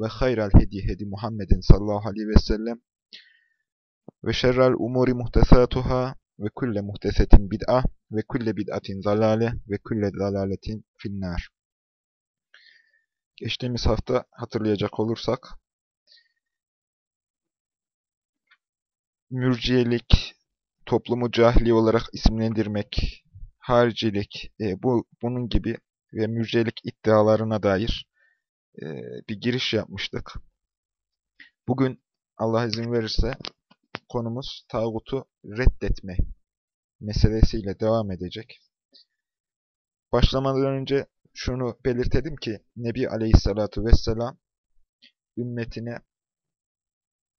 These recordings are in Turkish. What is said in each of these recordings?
ve hayral hedi hedi Muhammedin sallallahu aleyhi ve sellem ve şerrel umuri muhtesatuhâ ve kulle muhtesetin bid'ah ve kulle bid'atin zalale ve kulle zalaletin finnâr. Geçtiğimiz hafta hatırlayacak olursak mürciyelik, toplumu cahili olarak isimlendirmek, haricilik, e, bu bunun gibi ve mürciyelik iddialarına dair e, bir giriş yapmıştık. Bugün Allah izin verirse konumuz tağutu reddetme meselesiyle devam edecek. Başlamadan önce şunu belirtelim ki Nebi Aleyhisselatü Vesselam ümmetine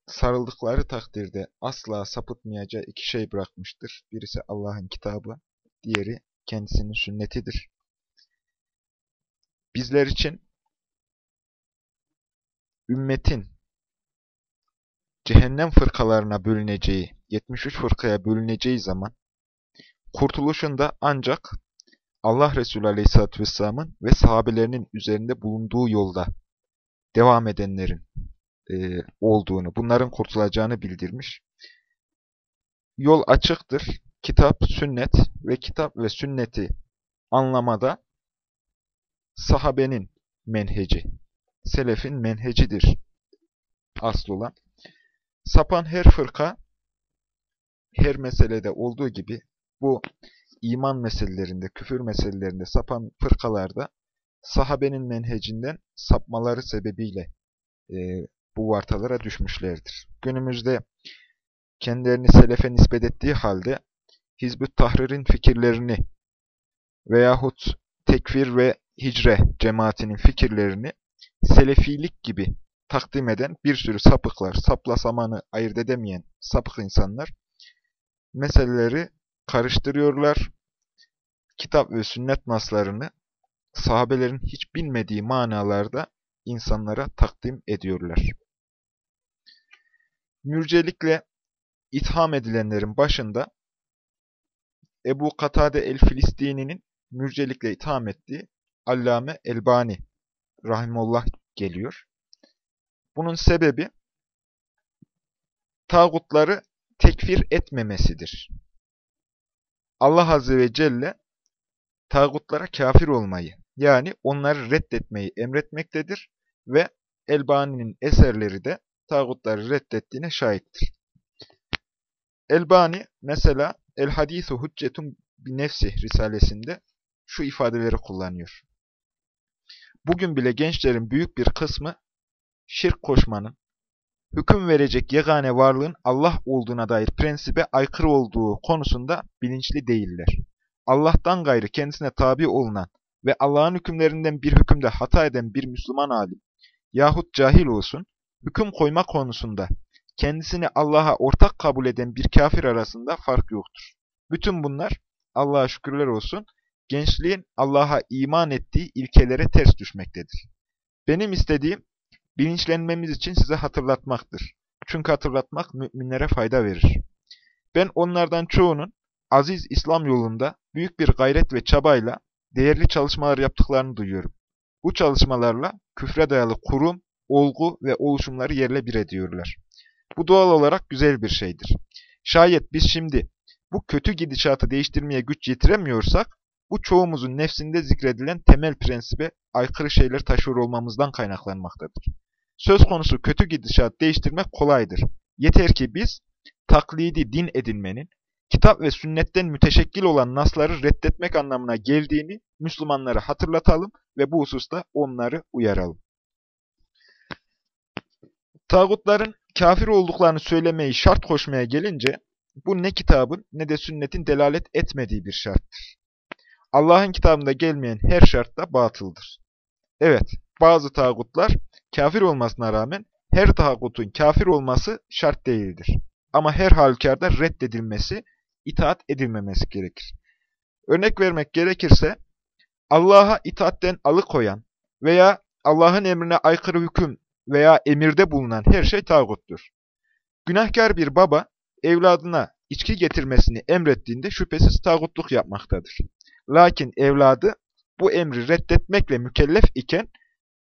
sarıldıkları takdirde asla sapıtmayacağı iki şey bırakmıştır. Birisi Allah'ın kitabı, diğeri kendisinin sünnetidir. Bizler için ümmetin cehennem fırkalarına bölüneceği, 73 fırkaya bölüneceği zaman kurtuluşunda ancak Allah Resulü Aleyhisselatü Vesselam'ın ve sahabelerinin üzerinde bulunduğu yolda devam edenlerin e, olduğunu, bunların kurtulacağını bildirmiş. Yol açıktır. Kitap, sünnet ve kitap ve sünneti anlamada sahabenin menheci, selefin menhecidir asıl olan. Sapan her fırka, her meselede olduğu gibi bu iman meselelerinde, küfür meselelerinde sapan fırkalarda sahabenin menhecinden sapmaları sebebiyle e, bu vartalara düşmüşlerdir. Günümüzde kendilerini selefe nispet ettiği halde Hizb-ı Tahrir'in fikirlerini veyahut tekfir ve hicre cemaatinin fikirlerini selefilik gibi takdim eden bir sürü sapıklar, sapla samanı ayırt edemeyen sapık insanlar meseleleri karıştırıyorlar. Kitap ve sünnet naslarını sahabelerin hiç bilmediği manalarda insanlara takdim ediyorlar. Mürcelikle itham edilenlerin başında Ebu Katade el-Filistini'nin mürcelikle itham ettiği Allame Elbani rahimullah geliyor. Bunun sebebi tağutları tekfir etmemesidir. Allah Azze ve Celle tağutlara kafir olmayı yani onları reddetmeyi emretmektedir ve Elbani'nin eserleri de tağutları reddettiğine şahittir. Elbani mesela El Hadisu Hüccetun bir Nefsi risalesinde şu ifadeleri kullanıyor. Bugün bile gençlerin büyük bir kısmı şirk koşmanın, hüküm verecek yegane varlığın Allah olduğuna dair prensibe aykırı olduğu konusunda bilinçli değiller. Allah'tan gayrı kendisine tabi olunan ve Allah'ın hükümlerinden bir hükümde hata eden bir Müslüman alim yahut cahil olsun, hüküm koyma konusunda kendisini Allah'a ortak kabul eden bir kafir arasında fark yoktur. Bütün bunlar Allah'a şükürler olsun gençliğin Allah'a iman ettiği ilkelere ters düşmektedir. Benim istediğim bilinçlenmemiz için size hatırlatmaktır. Çünkü hatırlatmak müminlere fayda verir. Ben onlardan çoğunun aziz İslam yolunda büyük bir gayret ve çabayla değerli çalışmalar yaptıklarını duyuyorum. Bu çalışmalarla küfre dayalı kurum, olgu ve oluşumları yerle bir ediyorlar. Bu doğal olarak güzel bir şeydir. Şayet biz şimdi bu kötü gidişatı değiştirmeye güç yetiremiyorsak, bu çoğumuzun nefsinde zikredilen temel prensibe aykırı şeyler taşıyor olmamızdan kaynaklanmaktadır. Söz konusu kötü gidişat değiştirmek kolaydır. Yeter ki biz taklidi din edinmenin, kitap ve sünnetten müteşekkil olan nasları reddetmek anlamına geldiğini Müslümanlara hatırlatalım ve bu hususta onları uyaralım. Tağutların kafir olduklarını söylemeyi şart koşmaya gelince, bu ne kitabın ne de sünnetin delalet etmediği bir şarttır. Allah'ın kitabında gelmeyen her şart da batıldır. Evet, bazı tağutlar kafir olmasına rağmen her tağutun kafir olması şart değildir. Ama her halükarda reddedilmesi, itaat edilmemesi gerekir. Örnek vermek gerekirse, Allah'a itaatten alıkoyan veya Allah'ın emrine aykırı hüküm veya emirde bulunan her şey tağuttur. Günahkar bir baba, evladına içki getirmesini emrettiğinde şüphesiz tağutluk yapmaktadır. Lakin evladı bu emri reddetmekle mükellef iken,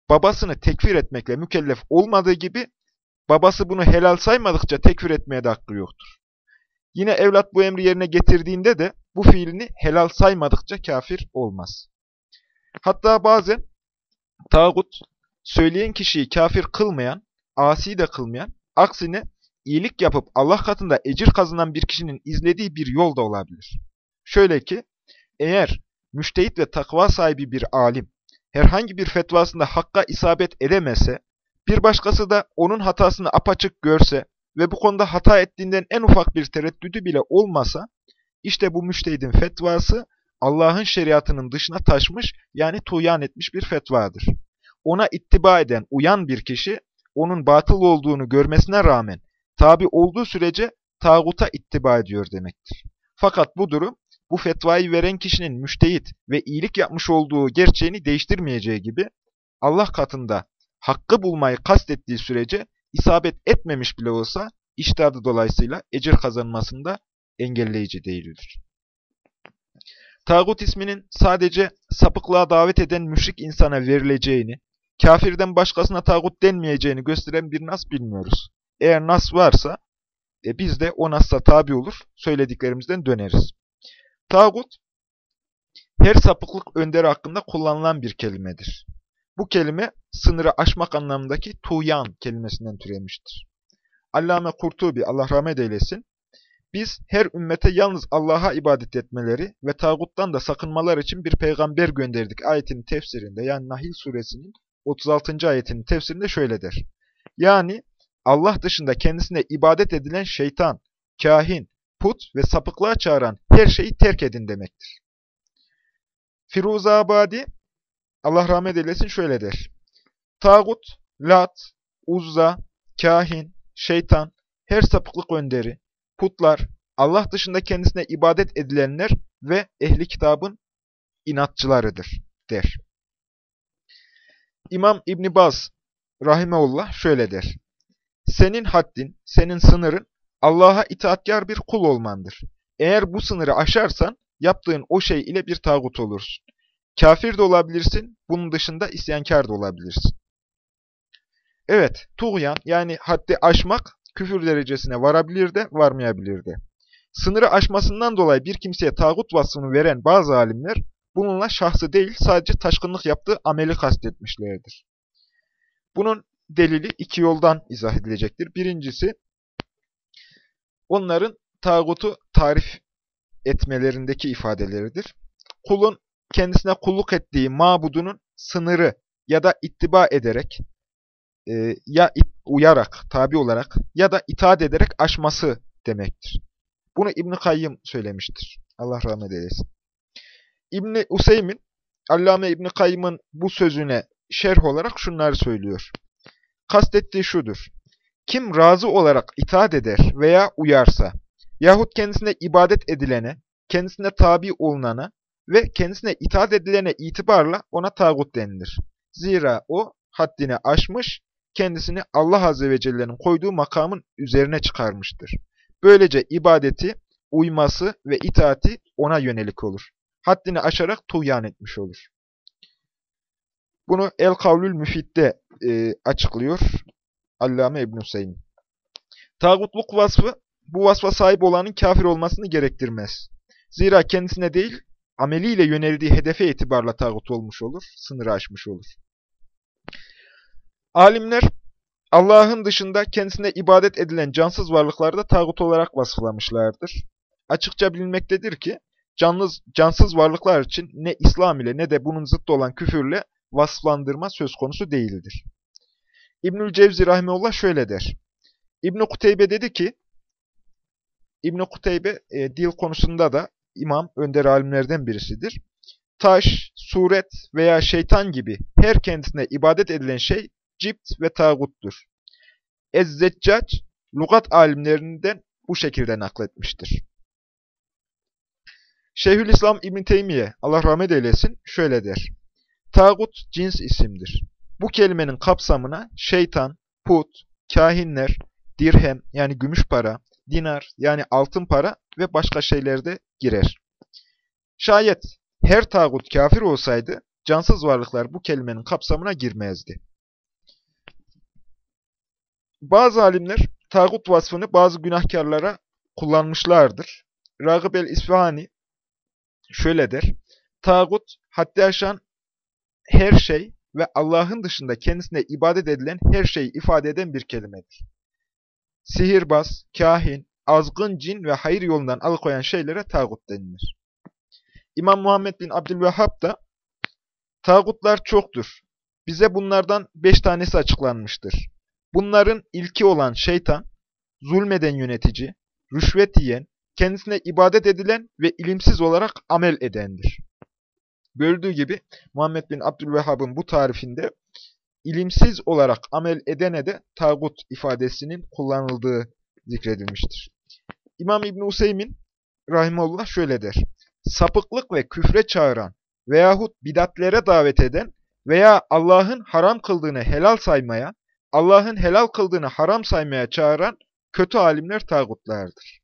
babasını tekfir etmekle mükellef olmadığı gibi, babası bunu helal saymadıkça tekfir etmeye de hakkı yoktur. Yine evlat bu emri yerine getirdiğinde de bu fiilini helal saymadıkça kafir olmaz. Hatta bazen tağut, söyleyen kişiyi kafir kılmayan, asi de kılmayan, aksine iyilik yapıp Allah katında ecir kazanan bir kişinin izlediği bir yol da olabilir. Şöyle ki, eğer müştehit ve takva sahibi bir alim herhangi bir fetvasında hakka isabet edemese, bir başkası da onun hatasını apaçık görse ve bu konuda hata ettiğinden en ufak bir tereddüdü bile olmasa, işte bu müştehidin fetvası Allah'ın şeriatının dışına taşmış yani tuyan etmiş bir fetvadır. Ona ittiba eden, uyan bir kişi, onun batıl olduğunu görmesine rağmen tabi olduğu sürece tağuta ittiba ediyor demektir. Fakat bu durum, bu fetvayı veren kişinin müştehit ve iyilik yapmış olduğu gerçeğini değiştirmeyeceği gibi, Allah katında hakkı bulmayı kastettiği sürece isabet etmemiş bile olsa, iştadı dolayısıyla ecir kazanmasında engelleyici değildir. Tağut isminin sadece sapıklığa davet eden müşrik insana verileceğini, kafirden başkasına tağut denmeyeceğini gösteren bir nas bilmiyoruz. Eğer nas varsa, e, biz de o nasla tabi olur, söylediklerimizden döneriz. Tağut, her sapıklık önderi hakkında kullanılan bir kelimedir. Bu kelime, sınırı aşmak anlamındaki tuyan kelimesinden türemiştir. Allame Kurtubi, Allah rahmet eylesin, biz her ümmete yalnız Allah'a ibadet etmeleri ve tağuttan da sakınmalar için bir peygamber gönderdik ayetinin tefsirinde yani Nahil suresinin 36. ayetinin tefsirinde şöyle der. Yani Allah dışında kendisine ibadet edilen şeytan, kahin, put ve sapıklığa çağıran her şeyi terk edin demektir. Firuzabadi, Allah rahmet eylesin şöyle der. Tağut, Lat, Uzza, kahin, şeytan, her sapıklık önderi, putlar, Allah dışında kendisine ibadet edilenler ve ehli kitabın inatçılarıdır der. İmam İbn Baz rahimeullah şöyle der. Senin haddin, senin sınırın Allah'a itaatkar bir kul olmandır. Eğer bu sınırı aşarsan yaptığın o şey ile bir tağut olursun. Kafir de olabilirsin, bunun dışında isyankar da olabilirsin. Evet, tuğyan yani haddi aşmak küfür derecesine varabilir de varmayabilir de. Sınırı aşmasından dolayı bir kimseye tağut vasfını veren bazı alimler bununla şahsı değil sadece taşkınlık yaptığı ameli kastetmişlerdir. Bunun delili iki yoldan izah edilecektir. Birincisi, onların tağutu tarif etmelerindeki ifadeleridir. Kulun kendisine kulluk ettiği mabudunun sınırı ya da ittiba ederek, e, ya uyarak, tabi olarak ya da itaat ederek aşması demektir. Bunu İbn-i Kayyım söylemiştir. Allah rahmet eylesin. İbn-i Useymin, Allame İbn-i Kayyım'ın bu sözüne şerh olarak şunları söylüyor. Kastettiği şudur. Kim razı olarak itaat eder veya uyarsa yahut kendisine ibadet edilene, kendisine tabi olunana ve kendisine itaat edilene itibarla ona tağut denilir. Zira o haddini aşmış, kendisini Allah Azze ve Celle'nin koyduğu makamın üzerine çıkarmıştır. Böylece ibadeti, uyması ve itaati ona yönelik olur. Haddini aşarak tuğyan etmiş olur. Bunu El-Kavlül Müfit'te e, açıklıyor Allame İbn Hüseyin. Tağutluk vasfı bu vasfa sahip olanın kafir olmasını gerektirmez. Zira kendisine değil, ameliyle yöneldiği hedefe itibarla tağut olmuş olur, sınırı aşmış olur. Alimler Allah'ın dışında kendisine ibadet edilen cansız varlıkları da tağut olarak vasıflamışlardır. Açıkça bilinmektedir ki, canlız, cansız varlıklar için ne İslam ile ne de bunun zıttı olan küfürle vasıflandırma söz konusu değildir. İbnül Cevzi Rahimullah şöyle der. İbn-i Kuteybe dedi ki, İbn-i Kuteybe e, dil konusunda da imam, önder alimlerden birisidir. Taş, suret veya şeytan gibi her kendisine ibadet edilen şey cipt ve tağuttur. Ez-Zeccac, lugat alimlerinden bu şekilde nakletmiştir. Şeyhülislam İbn Teymiye, Allah rahmet eylesin, şöyle der. Tağut cins isimdir. Bu kelimenin kapsamına şeytan, put, kahinler, dirhem yani gümüş para, dinar yani altın para ve başka şeyler de girer. Şayet her tağut kafir olsaydı, cansız varlıklar bu kelimenin kapsamına girmezdi. Bazı alimler tağut vasfını bazı günahkarlara kullanmışlardır. Ragıb el-İsfahani şöyle der. Tağut, haddi aşan her şey ve Allah'ın dışında kendisine ibadet edilen her şeyi ifade eden bir kelimedir. Sihirbaz, kahin, azgın cin ve hayır yolundan alıkoyan şeylere tağut denilir. İmam Muhammed bin Abdülvehhab da Tağutlar çoktur. Bize bunlardan beş tanesi açıklanmıştır. Bunların ilki olan şeytan, zulmeden yönetici, rüşvet yiyen, kendisine ibadet edilen ve ilimsiz olarak amel edendir. Gördüğü gibi Muhammed bin Abdülvehhab'ın bu tarifinde ilimsiz olarak amel edene de tağut ifadesinin kullanıldığı zikredilmiştir. İmam İbn Useymin rahimullah şöyle der. Sapıklık ve küfre çağıran veyahut bidatlere davet eden veya Allah'ın haram kıldığını helal saymaya, Allah'ın helal kıldığını haram saymaya çağıran kötü alimler tağutlardır.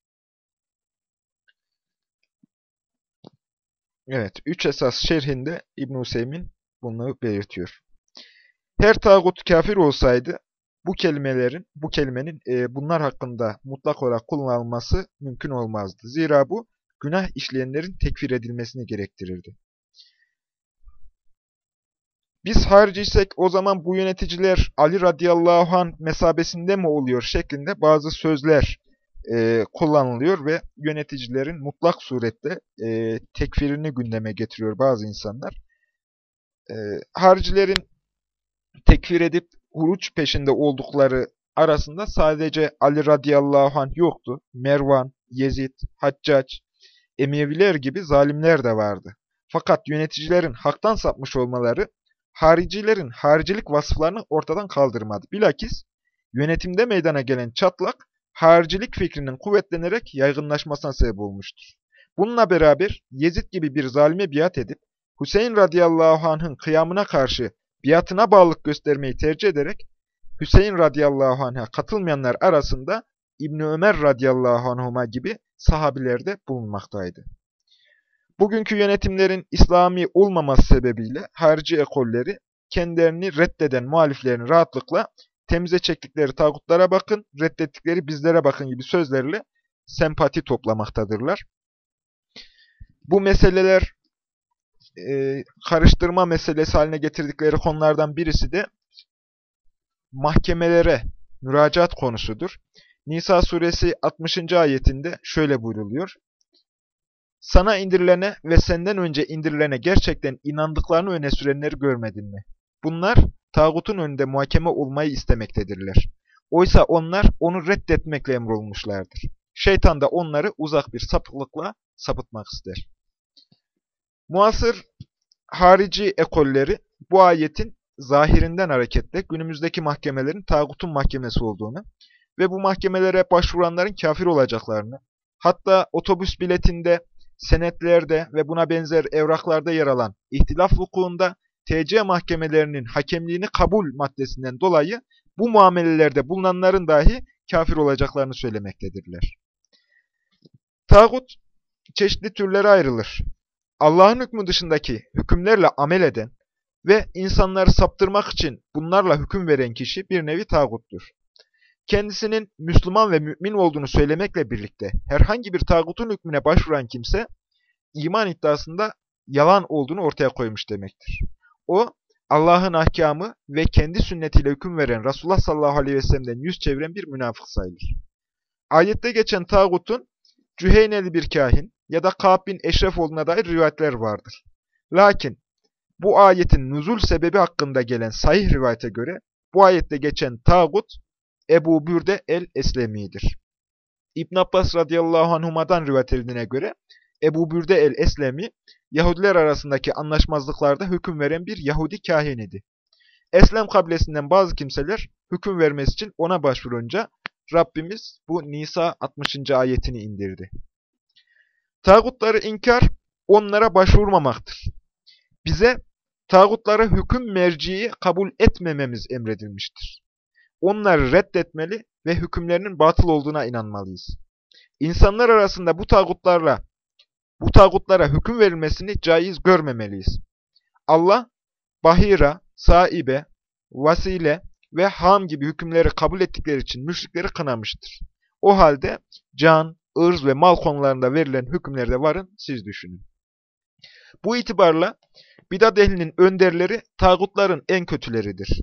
Evet, üç esas şerhinde İbn Hüseyin bunu belirtiyor. Her tağut kafir olsaydı bu kelimelerin, bu kelimenin e, bunlar hakkında mutlak olarak kullanılması mümkün olmazdı. Zira bu günah işleyenlerin tekfir edilmesini gerektirirdi. Biz hariciysek o zaman bu yöneticiler Ali radıyallahu anh mesabesinde mi oluyor şeklinde bazı sözler e, kullanılıyor ve yöneticilerin mutlak surette e, tekfirini gündeme getiriyor bazı insanlar. E, haricilerin tekfir edip huruç peşinde oldukları arasında sadece Ali radıyallahu anh yoktu. Mervan, Yezid, Haccac, Emeviler gibi zalimler de vardı. Fakat yöneticilerin haktan sapmış olmaları haricilerin haricilik vasıflarını ortadan kaldırmadı. Bilakis yönetimde meydana gelen çatlak haricilik fikrinin kuvvetlenerek yaygınlaşmasına sebep olmuştur. Bununla beraber Yezid gibi bir zalime biat edip Hüseyin radıyallahu anh'ın kıyamına karşı biatına bağlılık göstermeyi tercih ederek Hüseyin radıyallahu anh'a katılmayanlar arasında İbni Ömer radıyallahu anhuma gibi sahabilerde bulunmaktaydı. Bugünkü yönetimlerin İslami olmaması sebebiyle harici ekolleri kendilerini reddeden muhaliflerini rahatlıkla temize çektikleri tağutlara bakın, reddettikleri bizlere bakın gibi sözlerle sempati toplamaktadırlar. Bu meseleler e, karıştırma meselesi haline getirdikleri konulardan birisi de mahkemelere müracaat konusudur. Nisa suresi 60. ayetinde şöyle buyruluyor. Sana indirilene ve senden önce indirilene gerçekten inandıklarını öne sürenleri görmedin mi? Bunlar tağutun önünde muhakeme olmayı istemektedirler. Oysa onlar onu reddetmekle emrolmuşlardır. Şeytan da onları uzak bir sapıklıkla sapıtmak ister. Muasır harici ekolleri bu ayetin zahirinden hareketle günümüzdeki mahkemelerin tağutun mahkemesi olduğunu ve bu mahkemelere başvuranların kafir olacaklarını, hatta otobüs biletinde senetlerde ve buna benzer evraklarda yer alan ihtilaf vukuunda TC mahkemelerinin hakemliğini kabul maddesinden dolayı bu muamelelerde bulunanların dahi kafir olacaklarını söylemektedirler. Tağut çeşitli türlere ayrılır. Allah'ın hükmü dışındaki hükümlerle amel eden ve insanları saptırmak için bunlarla hüküm veren kişi bir nevi tağuttur kendisinin Müslüman ve mümin olduğunu söylemekle birlikte herhangi bir tağutun hükmüne başvuran kimse iman iddiasında yalan olduğunu ortaya koymuş demektir. O Allah'ın ahkamı ve kendi sünnetiyle hüküm veren Resulullah sallallahu aleyhi ve sellem'den yüz çeviren bir münafık sayılır. Ayette geçen tağutun Cüheyneli bir kahin ya da Ka'b bin Eşref olduğuna dair rivayetler vardır. Lakin bu ayetin nuzul sebebi hakkında gelen sahih rivayete göre bu ayette geçen tağut Ebu Bürde el-Eslemi'dir. İbn Abbas radıyallahu anhuma'dan rivayet edildiğine göre Ebu Bürde el-Eslemi, Yahudiler arasındaki anlaşmazlıklarda hüküm veren bir Yahudi kahinidir. Eslem kabilesinden bazı kimseler hüküm vermesi için ona başvurunca Rabbimiz bu Nisa 60. ayetini indirdi. Tağutları inkar onlara başvurmamaktır. Bize tağutlara hüküm merciyi kabul etmememiz emredilmiştir. Onları reddetmeli ve hükümlerinin batıl olduğuna inanmalıyız. İnsanlar arasında bu tağutlarla bu tağutlara hüküm verilmesini caiz görmemeliyiz. Allah, bahira, saibe, vasile ve ham gibi hükümleri kabul ettikleri için müşrikleri kınamıştır. O halde can, ırz ve mal konularında verilen hükümlerde varın, siz düşünün. Bu itibarla bidat ehlinin önderleri tağutların en kötüleridir.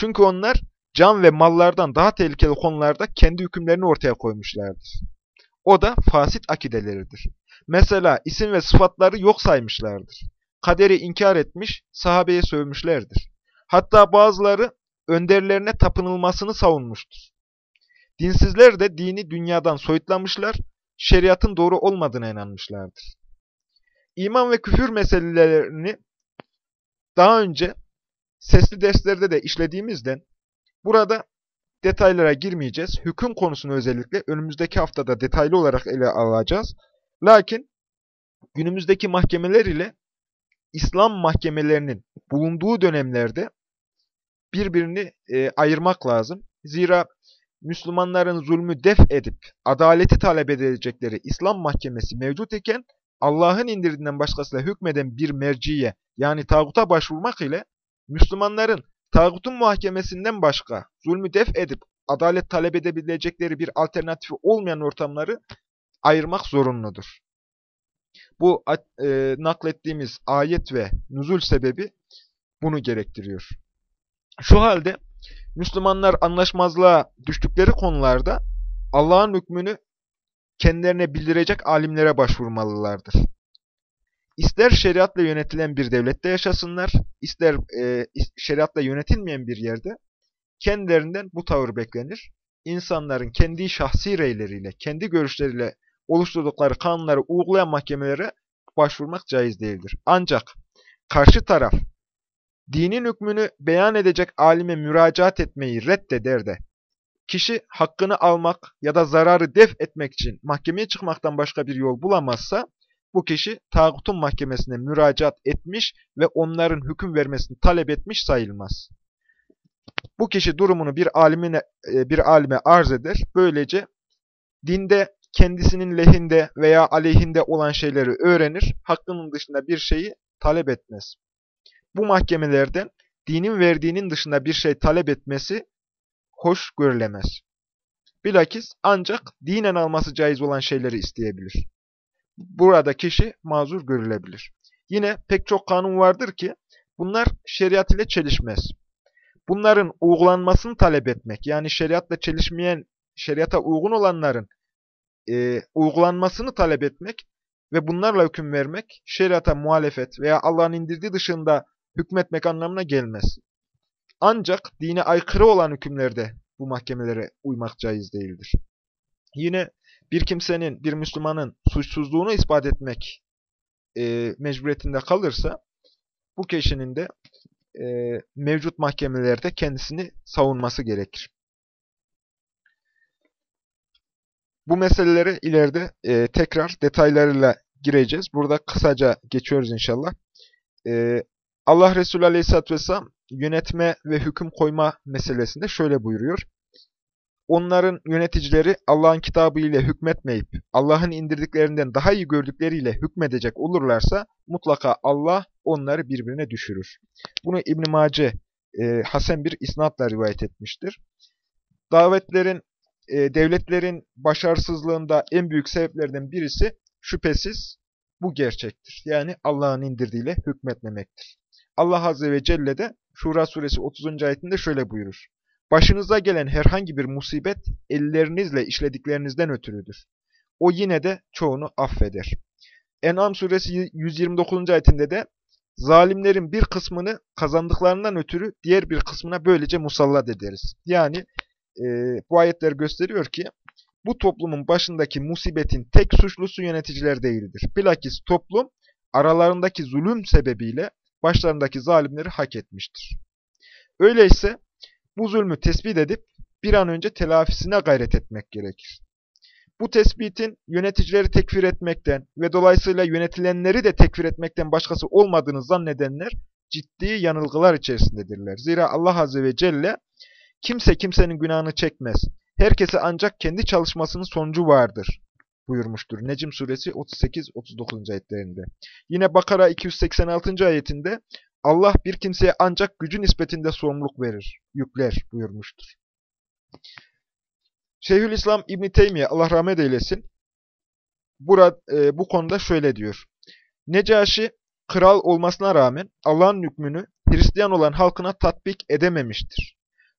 Çünkü onlar can ve mallardan daha tehlikeli konularda kendi hükümlerini ortaya koymuşlardır. O da fasit akideleridir. Mesela isim ve sıfatları yok saymışlardır. Kaderi inkar etmiş, sahabeye sövmüşlerdir. Hatta bazıları önderlerine tapınılmasını savunmuştur. Dinsizler de dini dünyadan soyutlamışlar, şeriatın doğru olmadığına inanmışlardır. İman ve küfür meselelerini daha önce sesli derslerde de işlediğimizden burada detaylara girmeyeceğiz. Hüküm konusunu özellikle önümüzdeki haftada detaylı olarak ele alacağız. Lakin günümüzdeki mahkemeler ile İslam mahkemelerinin bulunduğu dönemlerde birbirini e, ayırmak lazım. Zira Müslümanların zulmü def edip adaleti talep edecekleri İslam mahkemesi mevcut iken Allah'ın indirdiğinden başkasıyla hükmeden bir merciye yani tağuta başvurmak ile Müslümanların tağutun muhakemesinden başka zulmü def edip adalet talep edebilecekleri bir alternatifi olmayan ortamları ayırmak zorunludur. Bu e, naklettiğimiz ayet ve nüzul sebebi bunu gerektiriyor. Şu halde Müslümanlar anlaşmazlığa düştükleri konularda Allah'ın hükmünü kendilerine bildirecek alimlere başvurmalılardır. İster şeriatla yönetilen bir devlette yaşasınlar, ister e, şeriatla yönetilmeyen bir yerde kendilerinden bu tavır beklenir. İnsanların kendi şahsi reyleriyle, kendi görüşleriyle oluşturdukları kanunları uygulayan mahkemelere başvurmak caiz değildir. Ancak karşı taraf dinin hükmünü beyan edecek alime müracaat etmeyi reddeder de kişi hakkını almak ya da zararı def etmek için mahkemeye çıkmaktan başka bir yol bulamazsa bu kişi tağutun mahkemesine müracaat etmiş ve onların hüküm vermesini talep etmiş sayılmaz. Bu kişi durumunu bir alimine e, bir alime arz eder. Böylece dinde kendisinin lehinde veya aleyhinde olan şeyleri öğrenir, hakkının dışında bir şeyi talep etmez. Bu mahkemelerden dinin verdiğinin dışında bir şey talep etmesi hoş görülemez. Bilakis ancak dinen alması caiz olan şeyleri isteyebilir. Burada kişi mazur görülebilir. Yine pek çok kanun vardır ki bunlar şeriat ile çelişmez. Bunların uygulanmasını talep etmek, yani şeriatla çelişmeyen, şeriata uygun olanların e, uygulanmasını talep etmek ve bunlarla hüküm vermek, şeriata muhalefet veya Allah'ın indirdiği dışında hükmetmek anlamına gelmez. Ancak dine aykırı olan hükümlerde bu mahkemelere uymak caiz değildir. Yine bir kimsenin, bir Müslümanın suçsuzluğunu ispat etmek e, mecburiyetinde kalırsa, bu kişinin de e, mevcut mahkemelerde kendisini savunması gerekir. Bu meselelere ileride e, tekrar detaylarıyla gireceğiz. Burada kısaca geçiyoruz inşallah. E, Allah Resulü Aleyhisselatü Vesselam yönetme ve hüküm koyma meselesinde şöyle buyuruyor. Onların yöneticileri Allah'ın kitabı ile hükmetmeyip Allah'ın indirdiklerinden daha iyi gördükleriyle hükmedecek olurlarsa mutlaka Allah onları birbirine düşürür. Bunu İbn-i Mace e, Hasen bir isnatla rivayet etmiştir. Davetlerin, e, devletlerin başarısızlığında en büyük sebeplerden birisi şüphesiz bu gerçektir. Yani Allah'ın indirdiğiyle hükmetmemektir. Allah Azze ve Celle de Şura suresi 30. ayetinde şöyle buyurur. Başınıza gelen herhangi bir musibet ellerinizle işlediklerinizden ötürüdür. O yine de çoğunu affeder. En'am suresi 129. ayetinde de zalimlerin bir kısmını kazandıklarından ötürü diğer bir kısmına böylece musallat ederiz. Yani e, bu ayetler gösteriyor ki bu toplumun başındaki musibetin tek suçlusu yöneticiler değildir. Bilakis toplum aralarındaki zulüm sebebiyle başlarındaki zalimleri hak etmiştir. Öyleyse bu zulmü tespit edip bir an önce telafisine gayret etmek gerekir. Bu tespitin yöneticileri tekfir etmekten ve dolayısıyla yönetilenleri de tekfir etmekten başkası olmadığını zannedenler ciddi yanılgılar içerisindedirler. Zira Allah Azze ve Celle kimse kimsenin günahını çekmez. Herkese ancak kendi çalışmasının sonucu vardır buyurmuştur. Necim suresi 38-39. ayetlerinde. Yine Bakara 286. ayetinde Allah bir kimseye ancak gücü nispetinde sorumluluk verir, yükler buyurmuştur. Şeyhülislam İbn Teymiye Allah rahmet eylesin. Burada e, bu konuda şöyle diyor. Necaşi kral olmasına rağmen Allah'ın hükmünü Hristiyan olan halkına tatbik edememiştir.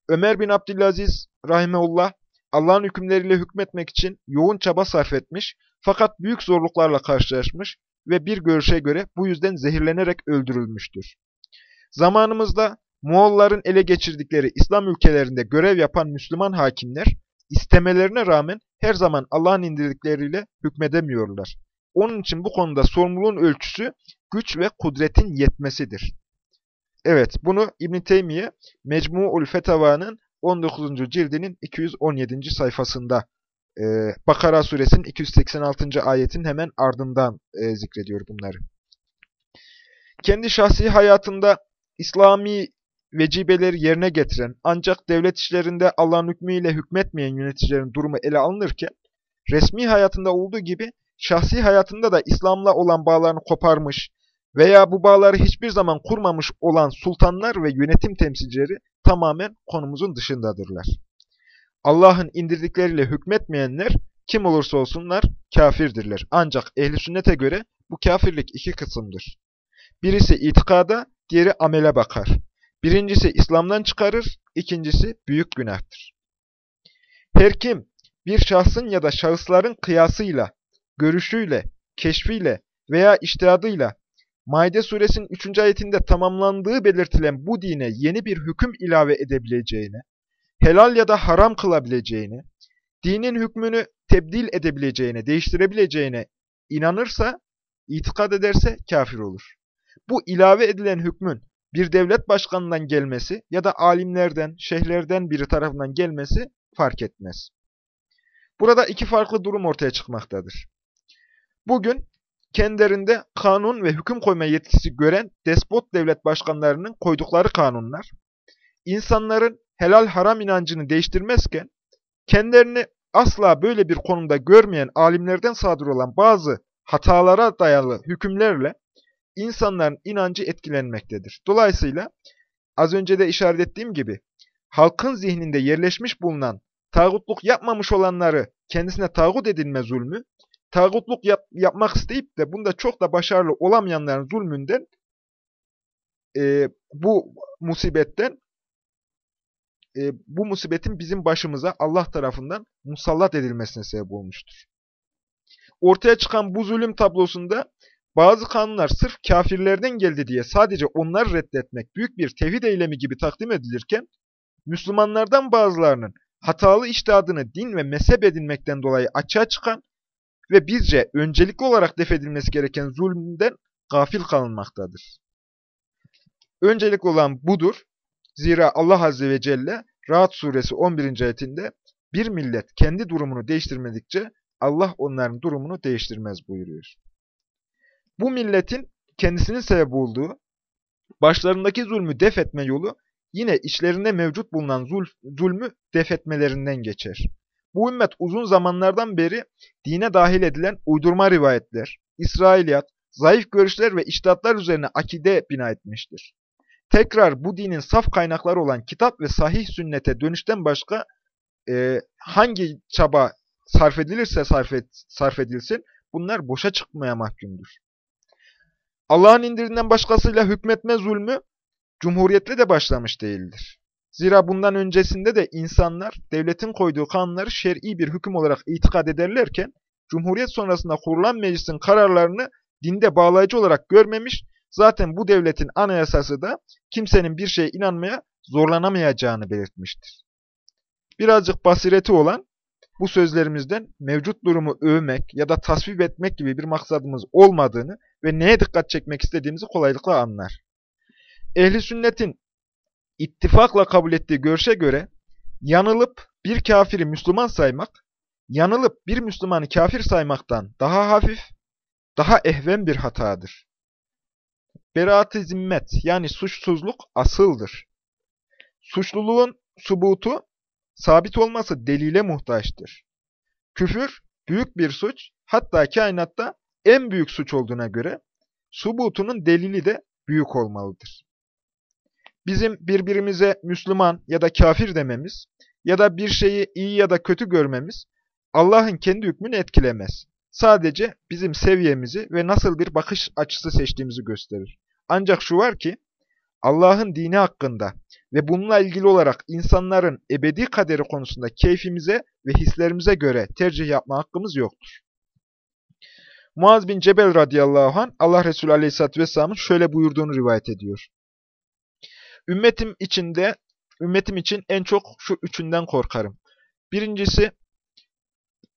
Ömer bin Abdülaziz rahimeullah Allah'ın hükümleriyle hükmetmek için yoğun çaba sarf etmiş fakat büyük zorluklarla karşılaşmış ve bir görüşe göre bu yüzden zehirlenerek öldürülmüştür. Zamanımızda Moğolların ele geçirdikleri İslam ülkelerinde görev yapan Müslüman hakimler istemelerine rağmen her zaman Allah'ın indirdikleriyle hükmedemiyorlar. Onun için bu konuda sorumluluğun ölçüsü güç ve kudretin yetmesidir. Evet, bunu İbn Teymiye Mecmu'ul Fetava'nın 19. cildinin 217. sayfasında e, Bakara suresinin 286. ayetin hemen ardından e, zikrediyor bunları. Kendi şahsi hayatında İslami vecibeleri yerine getiren ancak devlet işlerinde Allah'ın hükmüyle hükmetmeyen yöneticilerin durumu ele alınırken, resmi hayatında olduğu gibi şahsi hayatında da İslam'la olan bağlarını koparmış veya bu bağları hiçbir zaman kurmamış olan sultanlar ve yönetim temsilcileri tamamen konumuzun dışındadırlar. Allah'ın indirdikleriyle hükmetmeyenler kim olursa olsunlar kafirdirler. Ancak ehli sünnete göre bu kafirlik iki kısımdır. Birisi itikada, diğeri amele bakar. Birincisi İslam'dan çıkarır, ikincisi büyük günahtır. Her kim bir şahsın ya da şahısların kıyasıyla, görüşüyle, keşfiyle veya iştihadıyla Maide suresinin 3. ayetinde tamamlandığı belirtilen bu dine yeni bir hüküm ilave edebileceğine, helal ya da haram kılabileceğine, dinin hükmünü tebdil edebileceğine, değiştirebileceğine inanırsa, itikad ederse kafir olur. Bu ilave edilen hükmün bir devlet başkanından gelmesi ya da alimlerden, şeyhlerden biri tarafından gelmesi fark etmez. Burada iki farklı durum ortaya çıkmaktadır. Bugün kendilerinde kanun ve hüküm koyma yetkisi gören despot devlet başkanlarının koydukları kanunlar, insanların helal haram inancını değiştirmezken, kendilerini asla böyle bir konumda görmeyen alimlerden sadır olan bazı hatalara dayalı hükümlerle insanların inancı etkilenmektedir. Dolayısıyla az önce de işaret ettiğim gibi halkın zihninde yerleşmiş bulunan tağutluk yapmamış olanları kendisine tağut edilme zulmü, tağutluk yap yapmak isteyip de bunda çok da başarılı olamayanların zulmünden e, bu musibetten e, bu musibetin bizim başımıza Allah tarafından musallat edilmesine sebep olmuştur. Ortaya çıkan bu zulüm tablosunda bazı kanunlar sırf kafirlerden geldi diye sadece onları reddetmek büyük bir tevhid eylemi gibi takdim edilirken, Müslümanlardan bazılarının hatalı iştihadını din ve mezhep edinmekten dolayı açığa çıkan ve bizce öncelikli olarak defedilmesi gereken zulmünden gafil kalınmaktadır. Öncelik olan budur. Zira Allah Azze ve Celle Rahat suresi 11. ayetinde bir millet kendi durumunu değiştirmedikçe Allah onların durumunu değiştirmez buyuruyor. Bu milletin kendisinin sebep olduğu, başlarındaki zulmü def etme yolu yine içlerinde mevcut bulunan zul, zulmü def etmelerinden geçer. Bu ümmet uzun zamanlardan beri dine dahil edilen uydurma rivayetler, İsrailiyat, zayıf görüşler ve iştahatlar üzerine akide bina etmiştir. Tekrar bu dinin saf kaynakları olan kitap ve sahih sünnete dönüşten başka e, hangi çaba sarf edilirse sarf, et, sarf edilsin bunlar boşa çıkmaya mahkumdur. Allah'ın indirinden başkasıyla hükmetme zulmü cumhuriyetle de başlamış değildir. Zira bundan öncesinde de insanlar devletin koyduğu kanunları şer'i bir hüküm olarak itikad ederlerken, Cumhuriyet sonrasında kurulan meclisin kararlarını dinde bağlayıcı olarak görmemiş, zaten bu devletin anayasası da kimsenin bir şeye inanmaya zorlanamayacağını belirtmiştir. Birazcık basireti olan bu sözlerimizden mevcut durumu övmek ya da tasvip etmek gibi bir maksadımız olmadığını ve neye dikkat çekmek istediğimizi kolaylıkla anlar. Ehli sünnetin ittifakla kabul ettiği görüşe göre yanılıp bir kafiri Müslüman saymak, yanılıp bir Müslümanı kafir saymaktan daha hafif, daha ehven bir hatadır. Beraat-ı zimmet yani suçsuzluk asıldır. Suçluluğun subutu, sabit olması delile muhtaçtır. Küfür, büyük bir suç, hatta kainatta en büyük suç olduğuna göre, subutunun delili de büyük olmalıdır. Bizim birbirimize Müslüman ya da kafir dememiz ya da bir şeyi iyi ya da kötü görmemiz Allah'ın kendi hükmünü etkilemez. Sadece bizim seviyemizi ve nasıl bir bakış açısı seçtiğimizi gösterir. Ancak şu var ki, Allah'ın dini hakkında ve bununla ilgili olarak insanların ebedi kaderi konusunda keyfimize ve hislerimize göre tercih yapma hakkımız yoktur. Muaz bin Cebel radıyallahu anh Allah Resulü aleyhisselatü vesselamın şöyle buyurduğunu rivayet ediyor. Ümmetim içinde, ümmetim için en çok şu üçünden korkarım. Birincisi,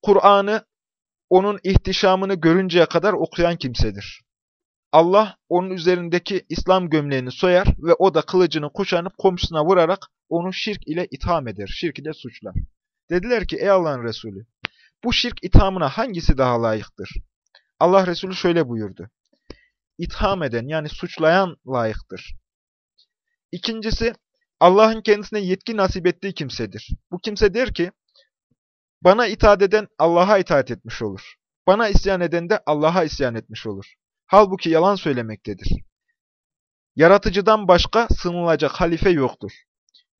Kur'an'ı onun ihtişamını görünceye kadar okuyan kimsedir. Allah onun üzerindeki İslam gömleğini soyar ve o da kılıcını kuşanıp komşusuna vurarak onu şirk ile itham eder, şirk ile suçlar. Dediler ki ey Allah'ın Resulü, bu şirk ithamına hangisi daha layıktır? Allah Resulü şöyle buyurdu. İtham eden yani suçlayan layıktır. İkincisi, Allah'ın kendisine yetki nasip ettiği kimsedir. Bu kimse der ki, bana itaat eden Allah'a itaat etmiş olur. Bana isyan eden de Allah'a isyan etmiş olur. Halbuki yalan söylemektedir. Yaratıcıdan başka sınılacak halife yoktur.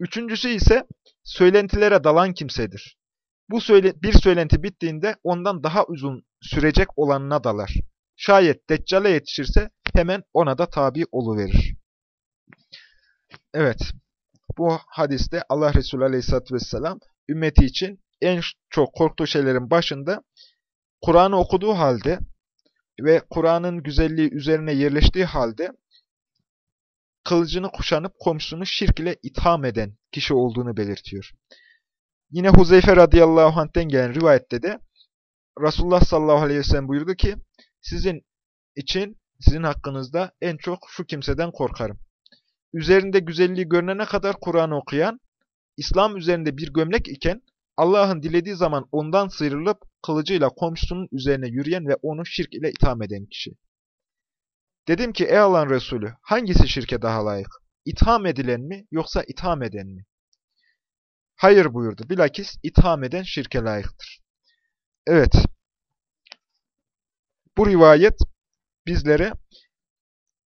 Üçüncüsü ise söylentilere dalan kimsedir. Bu söyle bir söylenti bittiğinde ondan daha uzun sürecek olanına dalar. Şayet Deccal'e yetişirse hemen ona da tabi oluverir. Evet, bu hadiste Allah Resulü Aleyhisselatü Vesselam ümmeti için en çok korktuğu şeylerin başında Kur'an'ı okuduğu halde ve Kur'an'ın güzelliği üzerine yerleştiği halde kılıcını kuşanıp komşusunu şirk ile itham eden kişi olduğunu belirtiyor. Yine Huzeyfe radıyallahu anh'ten gelen rivayette de Resulullah sallallahu aleyhi ve sellem buyurdu ki sizin için, sizin hakkınızda en çok şu kimseden korkarım. Üzerinde güzelliği görünene kadar Kur'an okuyan, İslam üzerinde bir gömlek iken Allah'ın dilediği zaman ondan sıyrılıp kılıcıyla komşusunun üzerine yürüyen ve onu şirk ile itham eden kişi. Dedim ki ey Allah'ın Resulü hangisi şirke daha layık? İtham edilen mi yoksa itham eden mi? Hayır buyurdu. Bilakis itham eden şirke layıktır. Evet. Bu rivayet bizlere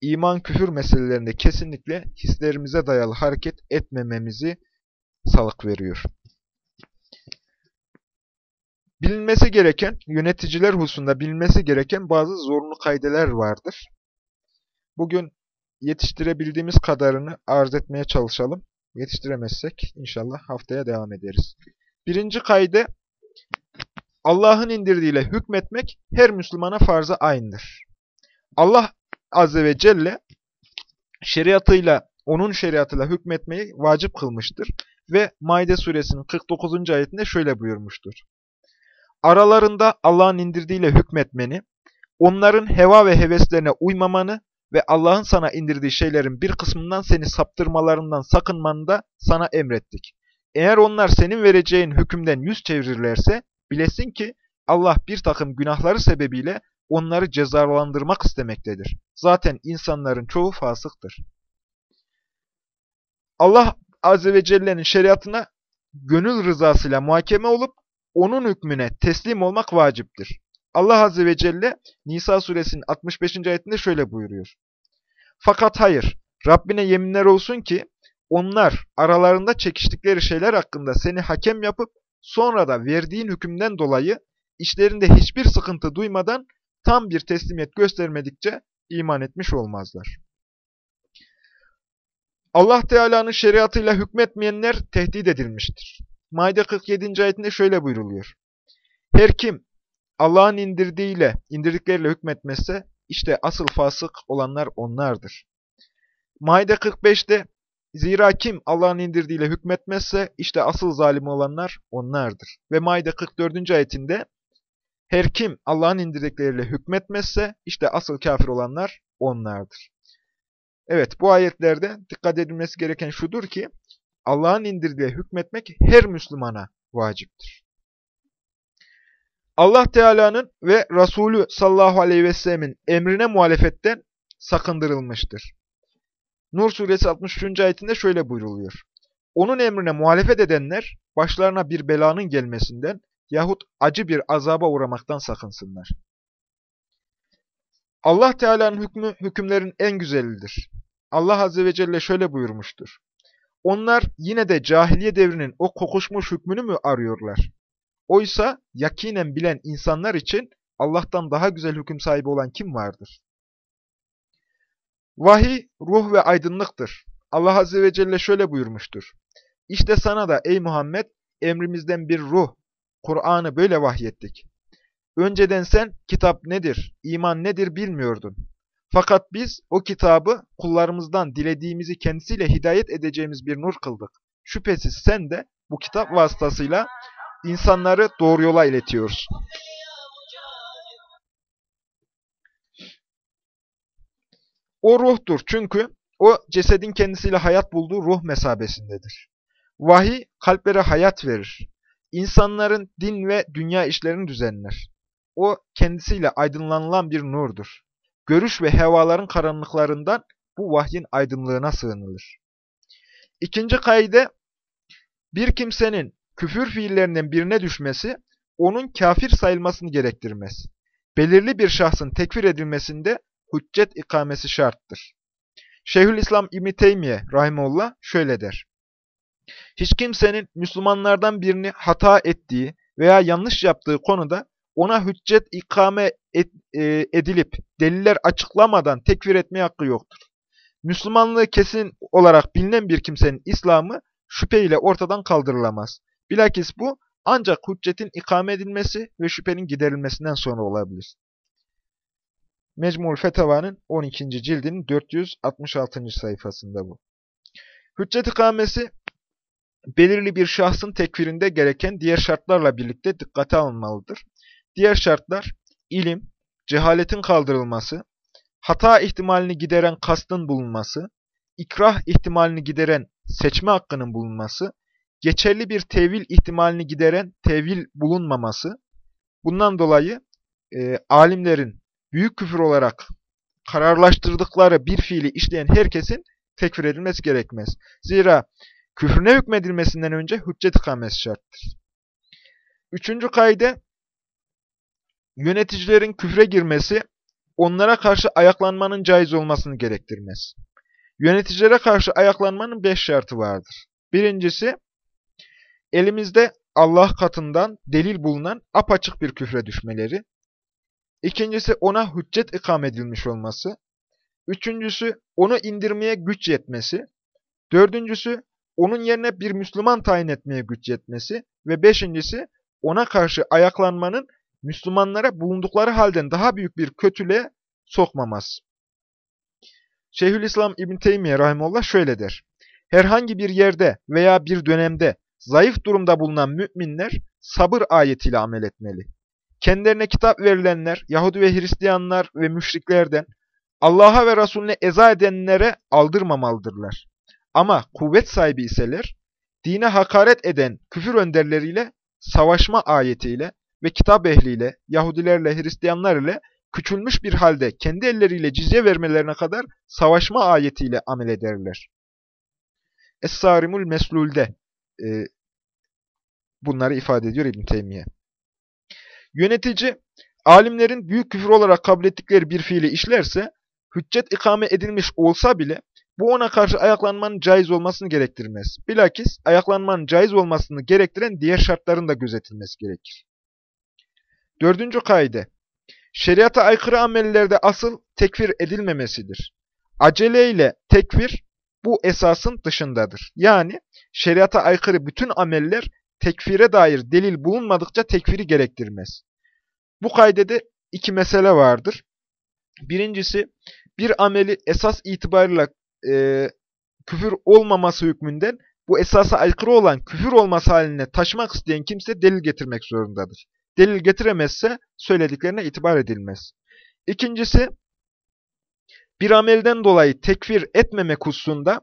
iman küfür meselelerinde kesinlikle hislerimize dayalı hareket etmememizi salık veriyor. Bilinmesi gereken, yöneticiler hususunda bilinmesi gereken bazı zorunlu kaydeler vardır. Bugün yetiştirebildiğimiz kadarını arz etmeye çalışalım. Yetiştiremezsek inşallah haftaya devam ederiz. Birinci kayde, Allah'ın indirdiğiyle hükmetmek her Müslümana farzı aynıdır. Allah Azze ve Celle şeriatıyla, onun şeriatıyla hükmetmeyi vacip kılmıştır. Ve Maide suresinin 49. ayetinde şöyle buyurmuştur. Aralarında Allah'ın indirdiğiyle hükmetmeni, onların heva ve heveslerine uymamanı ve Allah'ın sana indirdiği şeylerin bir kısmından seni saptırmalarından sakınmanı da sana emrettik. Eğer onlar senin vereceğin hükümden yüz çevirirlerse, bilesin ki Allah bir takım günahları sebebiyle onları cezalandırmak istemektedir. Zaten insanların çoğu fasıktır. Allah Azze ve Celle'nin şeriatına gönül rızasıyla muhakeme olup onun hükmüne teslim olmak vaciptir. Allah Azze ve Celle Nisa suresinin 65. ayetinde şöyle buyuruyor. Fakat hayır, Rabbine yeminler olsun ki onlar aralarında çekiştikleri şeyler hakkında seni hakem yapıp sonra da verdiğin hükümden dolayı işlerinde hiçbir sıkıntı duymadan tam bir teslimiyet göstermedikçe iman etmiş olmazlar. Allah Teala'nın şeriatıyla hükmetmeyenler tehdit edilmiştir. Maide 47. ayetinde şöyle buyruluyor. Her kim Allah'ın indirdiğiyle, indirdikleriyle hükmetmezse işte asıl fasık olanlar onlardır. Maide 45'te Zira kim Allah'ın indirdiğiyle hükmetmezse işte asıl zalim olanlar onlardır. Ve Maide 44. ayetinde her kim Allah'ın indirdikleriyle hükmetmezse işte asıl kafir olanlar onlardır. Evet bu ayetlerde dikkat edilmesi gereken şudur ki Allah'ın indirdiği hükmetmek her Müslümana vaciptir. Allah Teala'nın ve Resulü sallallahu aleyhi ve sellemin emrine muhalefetten sakındırılmıştır. Nur suresi 63. ayetinde şöyle buyruluyor. Onun emrine muhalefet edenler başlarına bir belanın gelmesinden yahut acı bir azaba uğramaktan sakınsınlar. Allah Teala'nın hükmü hükümlerin en güzelidir. Allah Azze ve Celle şöyle buyurmuştur. Onlar yine de cahiliye devrinin o kokuşmuş hükmünü mü arıyorlar? Oysa yakinen bilen insanlar için Allah'tan daha güzel hüküm sahibi olan kim vardır? Vahiy, ruh ve aydınlıktır. Allah Azze ve Celle şöyle buyurmuştur. İşte sana da ey Muhammed emrimizden bir ruh, Kur'an'ı böyle vahyettik. Önceden sen kitap nedir, iman nedir bilmiyordun. Fakat biz o kitabı kullarımızdan dilediğimizi kendisiyle hidayet edeceğimiz bir nur kıldık. Şüphesiz sen de bu kitap vasıtasıyla insanları doğru yola iletiyorsun. O ruhtur çünkü o cesedin kendisiyle hayat bulduğu ruh mesabesindedir. Vahiy kalplere hayat verir. İnsanların din ve dünya işlerini düzenler. O kendisiyle aydınlanılan bir nurdur. Görüş ve hevaların karanlıklarından bu vahyin aydınlığına sığınılır. İkinci kaide, bir kimsenin küfür fiillerinden birine düşmesi, onun kafir sayılmasını gerektirmez. Belirli bir şahsın tekfir edilmesinde hüccet ikamesi şarttır. Şeyhülislam İbn-i Teymiye Rahimullah şöyle der. Hiç kimsenin Müslümanlardan birini hata ettiği veya yanlış yaptığı konuda ona hüccet ikame et, e, edilip deliller açıklamadan tekfir etmeye hakkı yoktur. Müslümanlığı kesin olarak bilinen bir kimsenin İslam'ı şüpheyle ortadan kaldırılamaz. Bilakis bu ancak hüccetin ikame edilmesi ve şüphenin giderilmesinden sonra olabilir. Mecmul Fetava'nın 12. cildinin 466. sayfasında bu. Hüccet ikamesi belirli bir şahsın tekfirinde gereken diğer şartlarla birlikte dikkate alınmalıdır. Diğer şartlar ilim, cehaletin kaldırılması, hata ihtimalini gideren kastın bulunması, ikrah ihtimalini gideren seçme hakkının bulunması, geçerli bir tevil ihtimalini gideren tevil bulunmaması, bundan dolayı e, alimlerin büyük küfür olarak kararlaştırdıkları bir fiili işleyen herkesin tekfir edilmesi gerekmez. Zira küfrüne hükmedilmesinden önce hüccet ikamesi şarttır. Üçüncü kaide, yöneticilerin küfre girmesi, onlara karşı ayaklanmanın caiz olmasını gerektirmez. Yöneticilere karşı ayaklanmanın beş şartı vardır. Birincisi, elimizde Allah katından delil bulunan apaçık bir küfre düşmeleri. İkincisi, ona hüccet ikam edilmiş olması. Üçüncüsü, onu indirmeye güç yetmesi. Dördüncüsü, onun yerine bir Müslüman tayin etmeye güç yetmesi. Ve beşincisi, ona karşı ayaklanmanın Müslümanlara bulundukları halden daha büyük bir kötülüğe sokmaması. Şeyhülislam İbn Teymiye rahimullah şöyle der. Herhangi bir yerde veya bir dönemde zayıf durumda bulunan müminler sabır ayetiyle amel etmeli. Kendilerine kitap verilenler, Yahudi ve Hristiyanlar ve müşriklerden Allah'a ve Resulüne eza edenlere aldırmamalıdırlar. Ama kuvvet sahibi iseler, dine hakaret eden küfür önderleriyle savaşma ayetiyle ve kitap ehliyle, Yahudilerle, Hristiyanlar ile küçülmüş bir halde kendi elleriyle cizye vermelerine kadar savaşma ayetiyle amel ederler. Es-Sarimul Meslul'de e, bunları ifade ediyor İbn Teymiye. Yönetici, alimlerin büyük küfür olarak kabul ettikleri bir fiili işlerse, hüccet ikame edilmiş olsa bile bu ona karşı ayaklanmanın caiz olmasını gerektirmez. Bilakis ayaklanmanın caiz olmasını gerektiren diğer şartların da gözetilmesi gerekir. Dördüncü kaide, şeriata aykırı amellerde asıl tekfir edilmemesidir. Aceleyle tekfir bu esasın dışındadır. Yani şeriata aykırı bütün ameller tekfire dair delil bulunmadıkça tekfiri gerektirmez. Bu kaydede iki mesele vardır. Birincisi bir ameli esas itibarıyla e, küfür olmaması hükmünden bu esasa aykırı olan küfür olması haline taşımak isteyen kimse delil getirmek zorundadır. Delil getiremezse söylediklerine itibar edilmez. İkincisi, bir amelden dolayı tekfir etmemek hususunda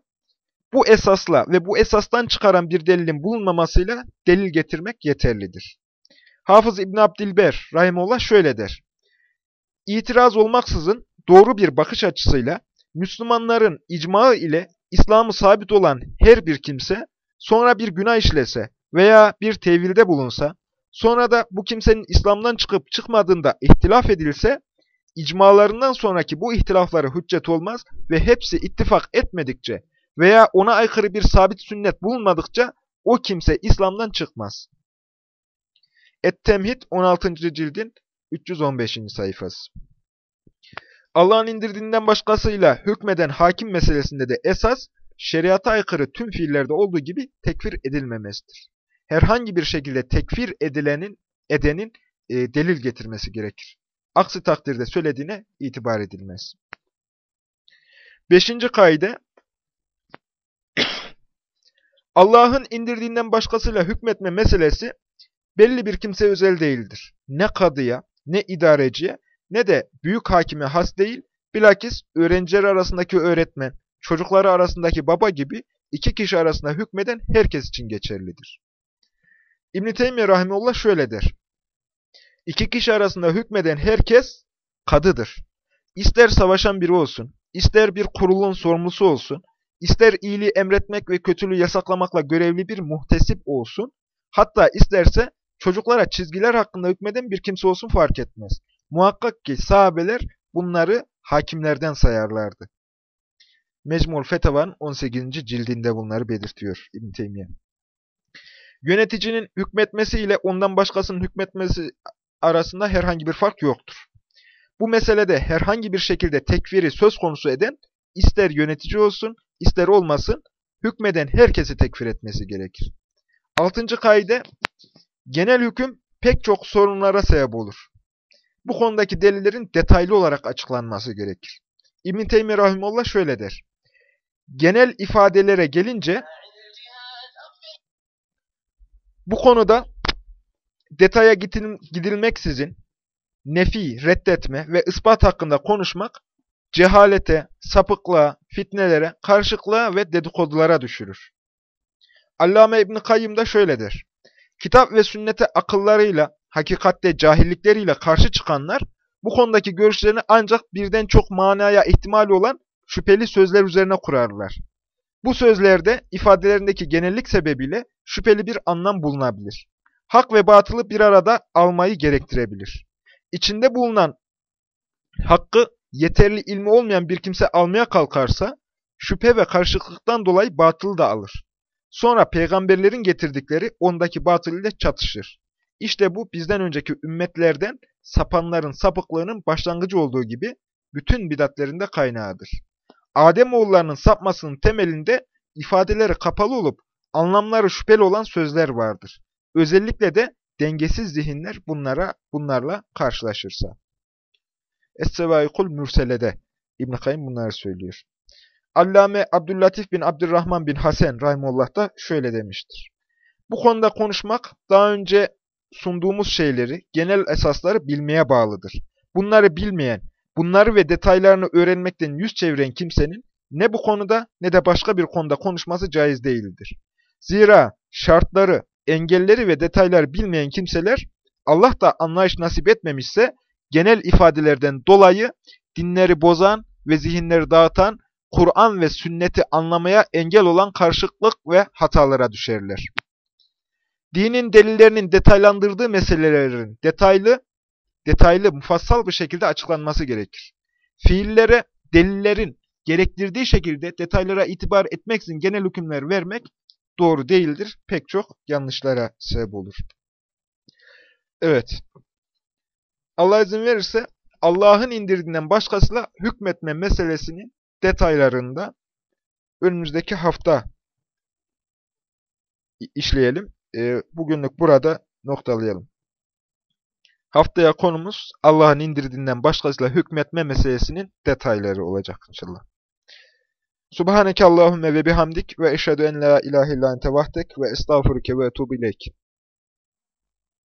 bu esasla ve bu esastan çıkaran bir delilin bulunmamasıyla delil getirmek yeterlidir. Hafız İbn Abdilber Rahimullah şöyle der. İtiraz olmaksızın doğru bir bakış açısıyla Müslümanların icmağı ile İslam'ı sabit olan her bir kimse sonra bir günah işlese veya bir tevilde bulunsa, sonra da bu kimsenin İslam'dan çıkıp çıkmadığında ihtilaf edilse, icmalarından sonraki bu ihtilafları hüccet olmaz ve hepsi ittifak etmedikçe veya ona aykırı bir sabit sünnet bulunmadıkça o kimse İslam'dan çıkmaz. Et-Temhid 16. cildin 315. sayfası. Allah'ın indirdiğinden başkasıyla hükmeden hakim meselesinde de esas, şeriata aykırı tüm fiillerde olduğu gibi tekfir edilmemesidir. Herhangi bir şekilde tekfir edilenin, edenin e, delil getirmesi gerekir. Aksi takdirde söylediğine itibar edilmez. Beşinci kaide, Allah'ın indirdiğinden başkasıyla hükmetme meselesi belli bir kimse özel değildir. Ne kadıya, ne idareciye, ne de büyük hakime has değil, bilakis öğrenciler arasındaki öğretmen, çocukları arasındaki baba gibi iki kişi arasında hükmeden herkes için geçerlidir. İbn-i Teymiye Rahimullah şöyle der. İki kişi arasında hükmeden herkes kadıdır. İster savaşan biri olsun, ister bir kurulun sorumlusu olsun, ister iyiliği emretmek ve kötülüğü yasaklamakla görevli bir muhtesip olsun, hatta isterse çocuklara çizgiler hakkında hükmeden bir kimse olsun fark etmez. Muhakkak ki sahabeler bunları hakimlerden sayarlardı. Mecmul Fetava'nın 18. cildinde bunları belirtiyor İbn Teymiye. Yöneticinin hükmetmesi ile ondan başkasının hükmetmesi arasında herhangi bir fark yoktur. Bu meselede herhangi bir şekilde tekfiri söz konusu eden, ister yönetici olsun, ister olmasın, hükmeden herkesi tekfir etmesi gerekir. Altıncı kaide, genel hüküm pek çok sorunlara sebep olur. Bu konudaki delillerin detaylı olarak açıklanması gerekir. İbn-i Teymi Rahimullah şöyle der. Genel ifadelere gelince, bu konuda detaya gidilmeksizin nefi, reddetme ve ispat hakkında konuşmak, cehalete, sapıklığa, fitnelere, karışıklığa ve dedikodulara düşürür. Allame İbn Kayyım da şöyle der. Kitap ve sünnete akıllarıyla, hakikatte cahillikleriyle karşı çıkanlar, bu konudaki görüşlerini ancak birden çok manaya ihtimali olan şüpheli sözler üzerine kurarlar. Bu sözlerde ifadelerindeki genellik sebebiyle şüpheli bir anlam bulunabilir. Hak ve batılı bir arada almayı gerektirebilir. İçinde bulunan hakkı yeterli ilmi olmayan bir kimse almaya kalkarsa, şüphe ve karışıklıktan dolayı batılı da alır. Sonra peygamberlerin getirdikleri ondaki batıl ile çatışır. İşte bu bizden önceki ümmetlerden sapanların sapıklığının başlangıcı olduğu gibi bütün bidatlerinde kaynağıdır. Ademoğullarının sapmasının temelinde ifadeleri kapalı olup anlamları şüpheli olan sözler vardır. Özellikle de dengesiz zihinler bunlara bunlarla karşılaşırsa. Es-Sevaikul Mürselede İbn Kayyim bunları söylüyor. Allame Abdüllatif bin Abdurrahman bin Hasan Rahimullah da şöyle demiştir. Bu konuda konuşmak daha önce sunduğumuz şeyleri, genel esasları bilmeye bağlıdır. Bunları bilmeyen, bunları ve detaylarını öğrenmekten yüz çeviren kimsenin ne bu konuda ne de başka bir konuda konuşması caiz değildir. Zira şartları, engelleri ve detayları bilmeyen kimseler Allah da anlayış nasip etmemişse genel ifadelerden dolayı dinleri bozan ve zihinleri dağıtan Kur'an ve sünneti anlamaya engel olan karışıklık ve hatalara düşerler. Dinin delillerinin detaylandırdığı meselelerin detaylı, detaylı, mufassal bir şekilde açıklanması gerekir. Fiillere delillerin gerektirdiği şekilde detaylara itibar etmeksizin genel hükümler vermek doğru değildir. Pek çok yanlışlara sebep olur. Evet. Allah izin verirse Allah'ın indirdiğinden başkasıyla hükmetme meselesinin detaylarında önümüzdeki hafta işleyelim. E, bugünlük burada noktalayalım. Haftaya konumuz Allah'ın indirdiğinden başkasıyla hükmetme meselesinin detayları olacak inşallah. Subhaneke Allahümme ve bihamdik ve eşhedü en la ilahe illa ente vahdek ve estağfurüke ve etubu ileyk.